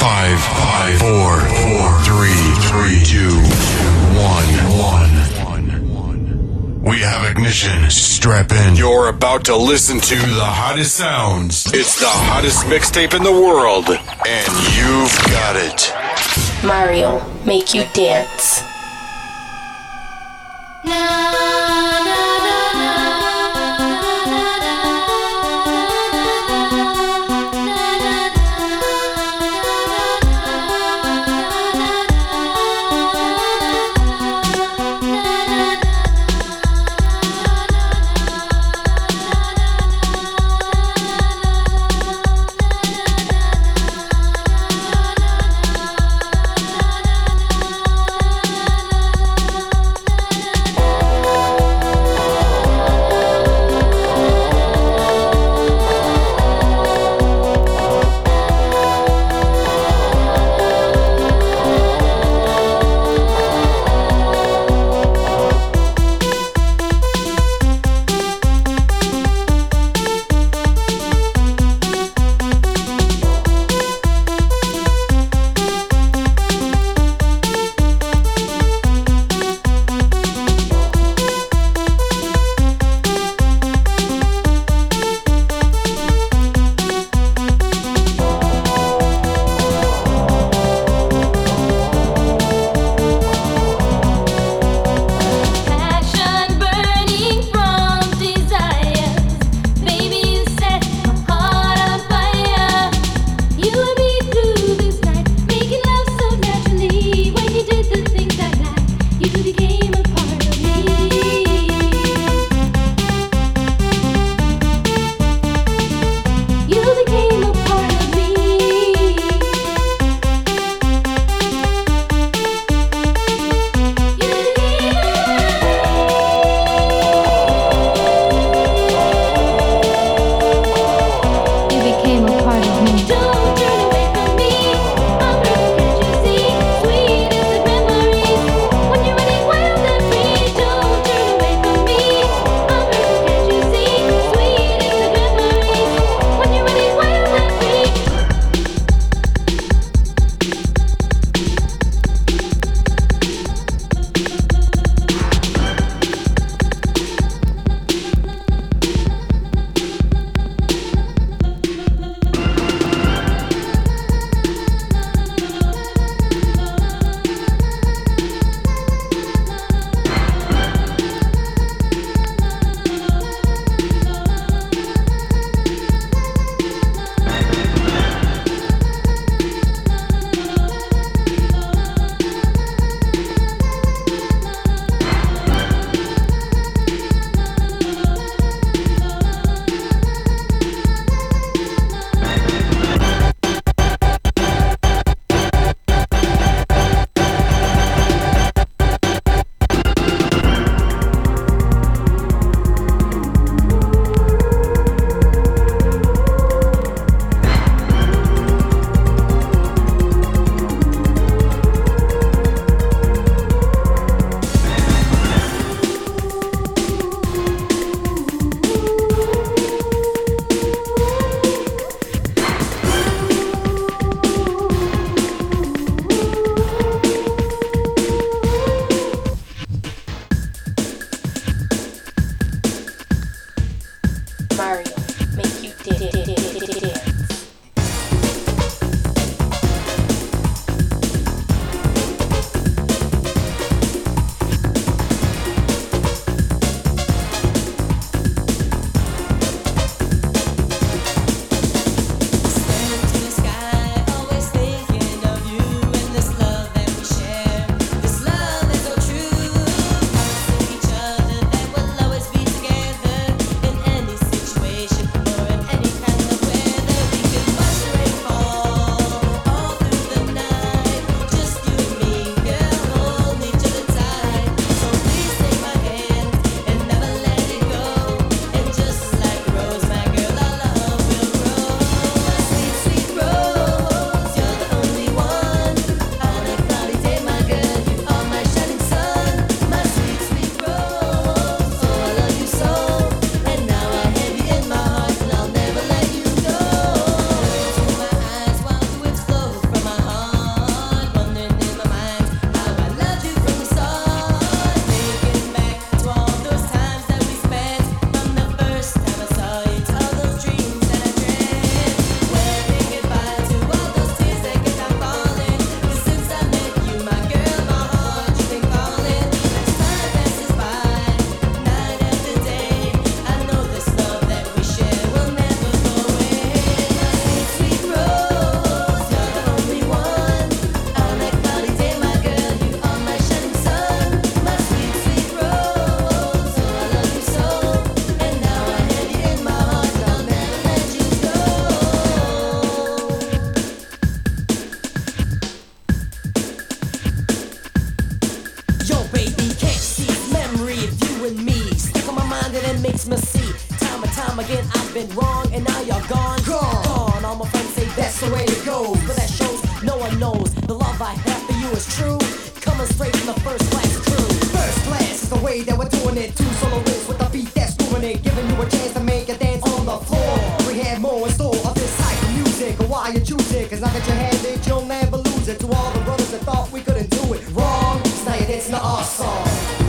Five, five, four, four, three, three, two, one, one. We have ignition. Strap in. You're about to listen to the hottest sounds. It's the hottest mixtape in the world, and you've got it. Mario, make you dance. know, Cause I get your hand it, you'll never lose it. To all the brothers that thought we couldn't do it Wrong, saying it's not our song.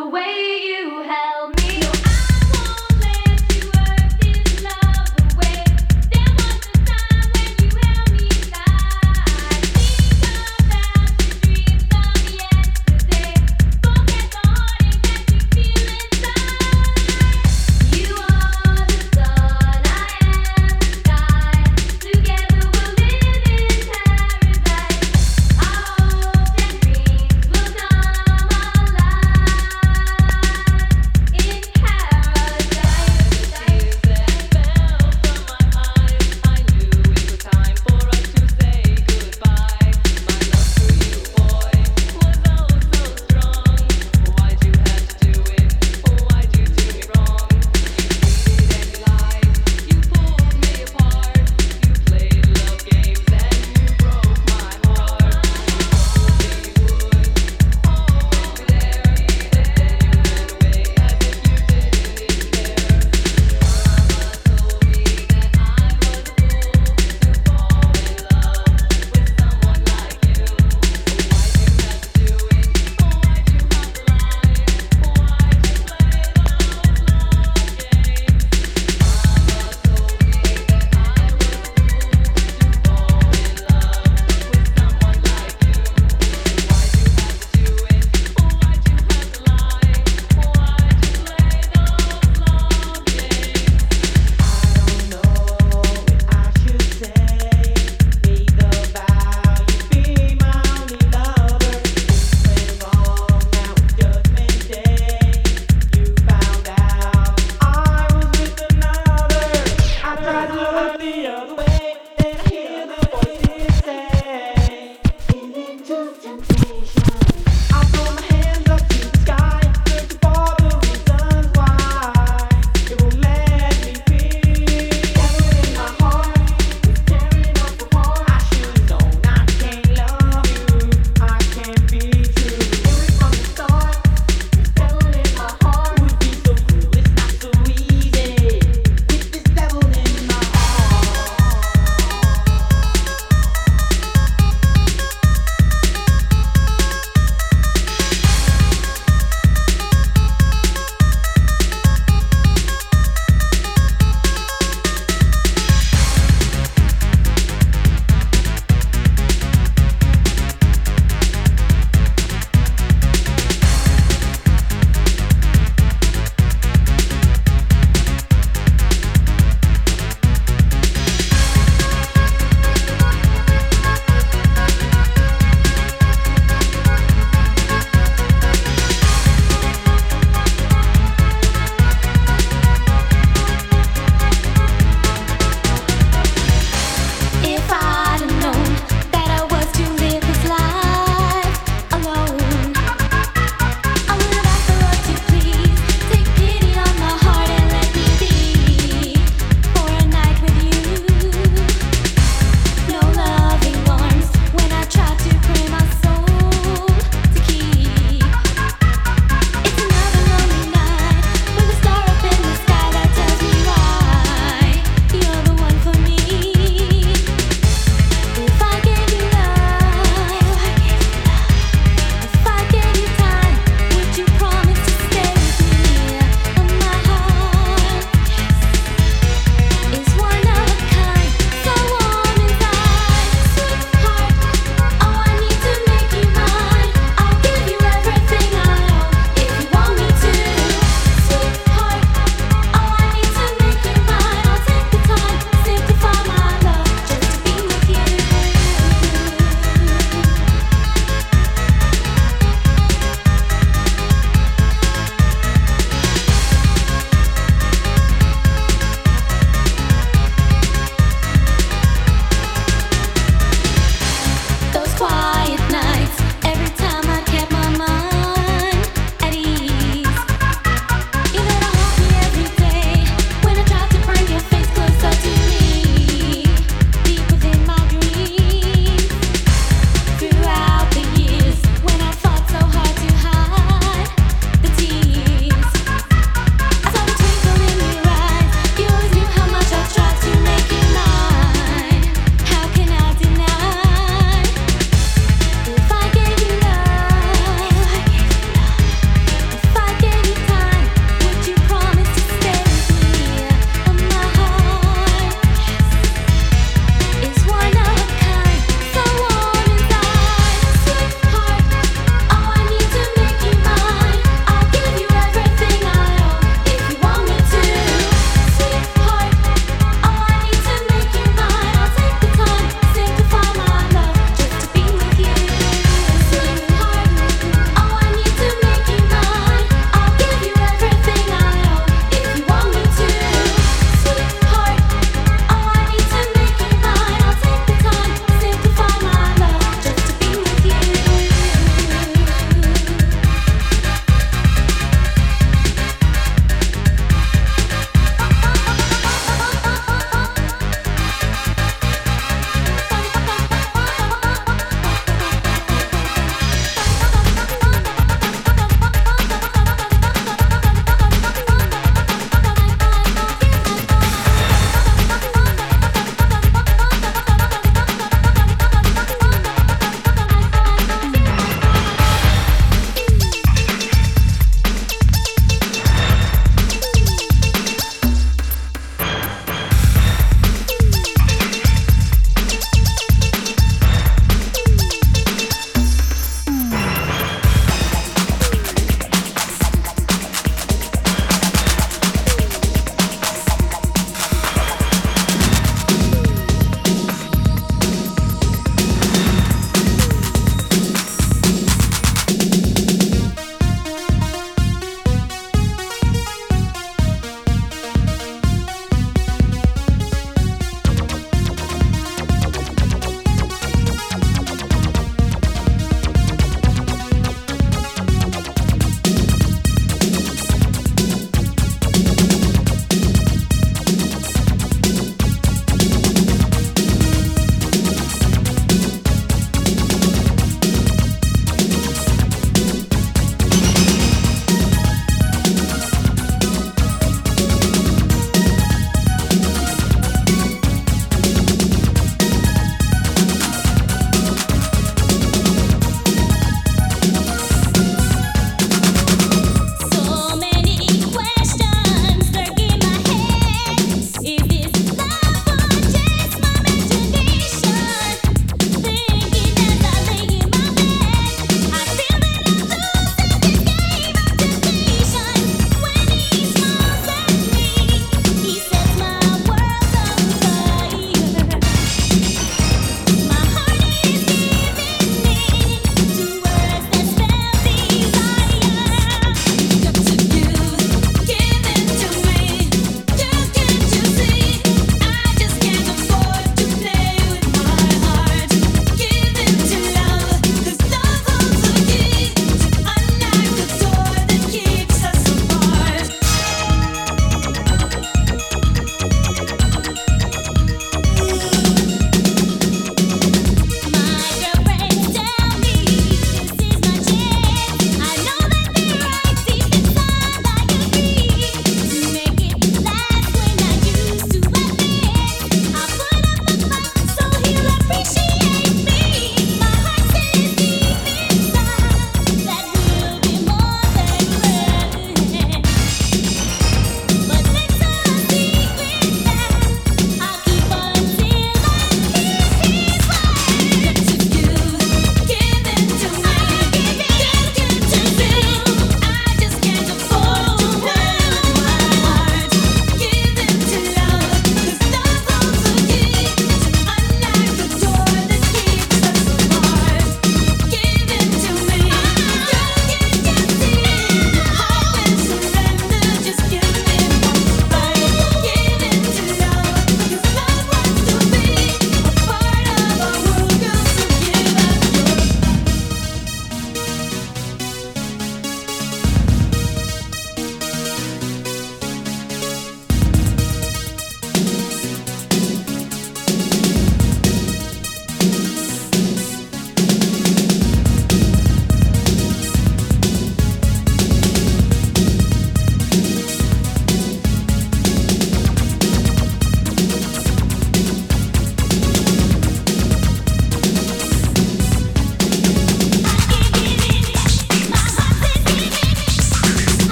the way you have.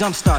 Jump start.